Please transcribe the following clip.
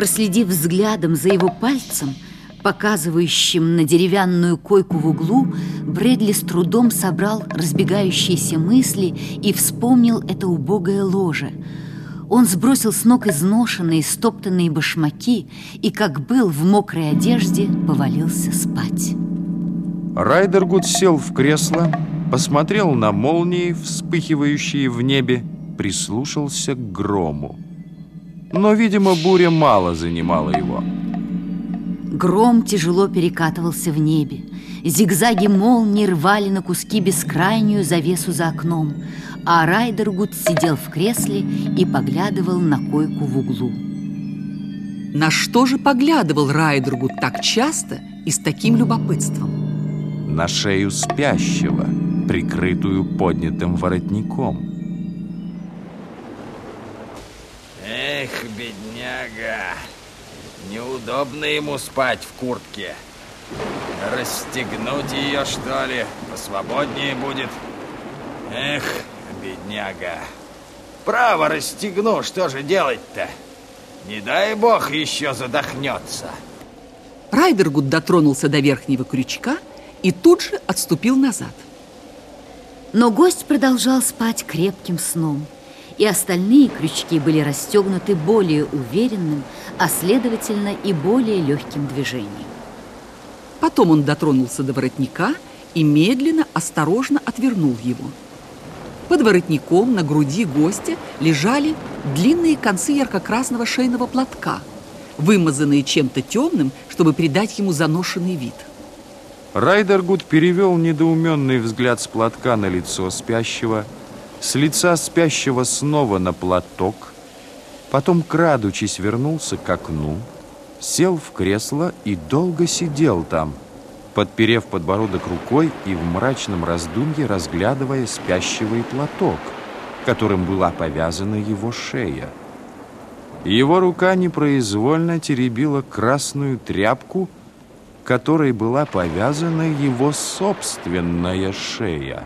Проследив взглядом за его пальцем, показывающим на деревянную койку в углу, Брэдли с трудом собрал разбегающиеся мысли и вспомнил это убогое ложе. Он сбросил с ног изношенные, стоптанные башмаки и, как был в мокрой одежде, повалился спать. Райдергуд сел в кресло, посмотрел на молнии, вспыхивающие в небе, прислушался к грому. Но, видимо, буря мало занимала его. Гром тяжело перекатывался в небе. Зигзаги молнии рвали на куски бескрайнюю завесу за окном, а Райдергуд сидел в кресле и поглядывал на койку в углу. На что же поглядывал Райдергуд так часто и с таким любопытством? На шею спящего, прикрытую поднятым воротником. Эх, бедняга, неудобно ему спать в куртке. Расстегнуть ее, что ли, посвободнее будет. Эх, бедняга. Право расстегну, что же делать-то? Не дай бог еще задохнется. Райдергуд дотронулся до верхнего крючка и тут же отступил назад. Но гость продолжал спать крепким сном, и остальные крючки были расстегнуты более уверенным, а следовательно и более легким движением. Потом он дотронулся до воротника и медленно, осторожно отвернул его. Под воротником на груди гостя лежали длинные концы ярко-красного шейного платка, вымазанные чем-то темным, чтобы придать ему заношенный вид. Райдергуд перевел недоуменный взгляд с платка на лицо спящего, с лица спящего снова на платок, потом, крадучись, вернулся к окну, сел в кресло и долго сидел там, подперев подбородок рукой и в мрачном раздумье разглядывая спящего и платок, которым была повязана его шея. Его рука непроизвольно теребила красную тряпку, которой была повязана его собственная шея.